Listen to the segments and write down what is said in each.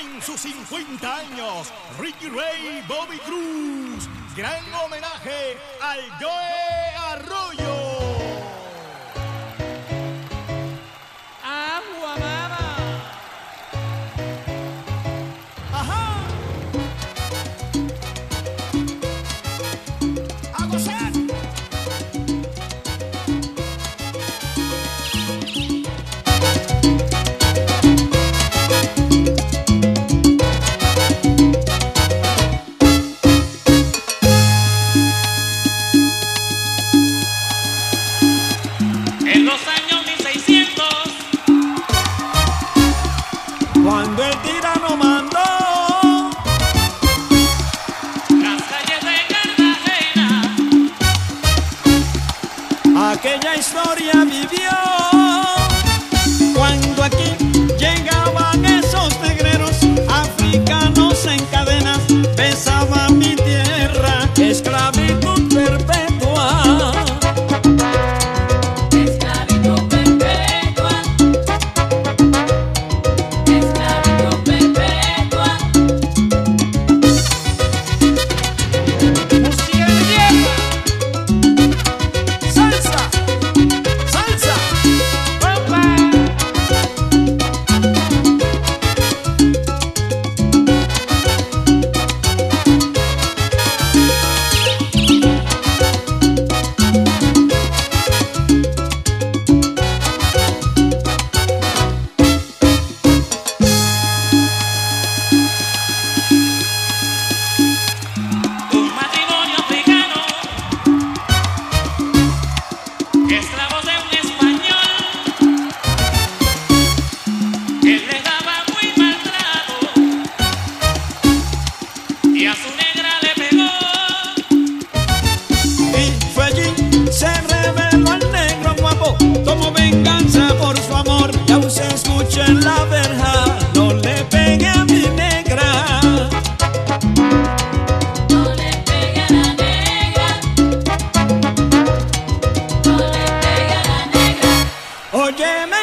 En sus 50 años, Ricky Ray Bobby Cruz. Gran homenaje al Joe Arroyo. aquella historia vivió. Cuando aquí no le pegue a mi negra. No le pegue a la negra. No le pegue a la negra. Óyeme.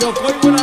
chocó y buena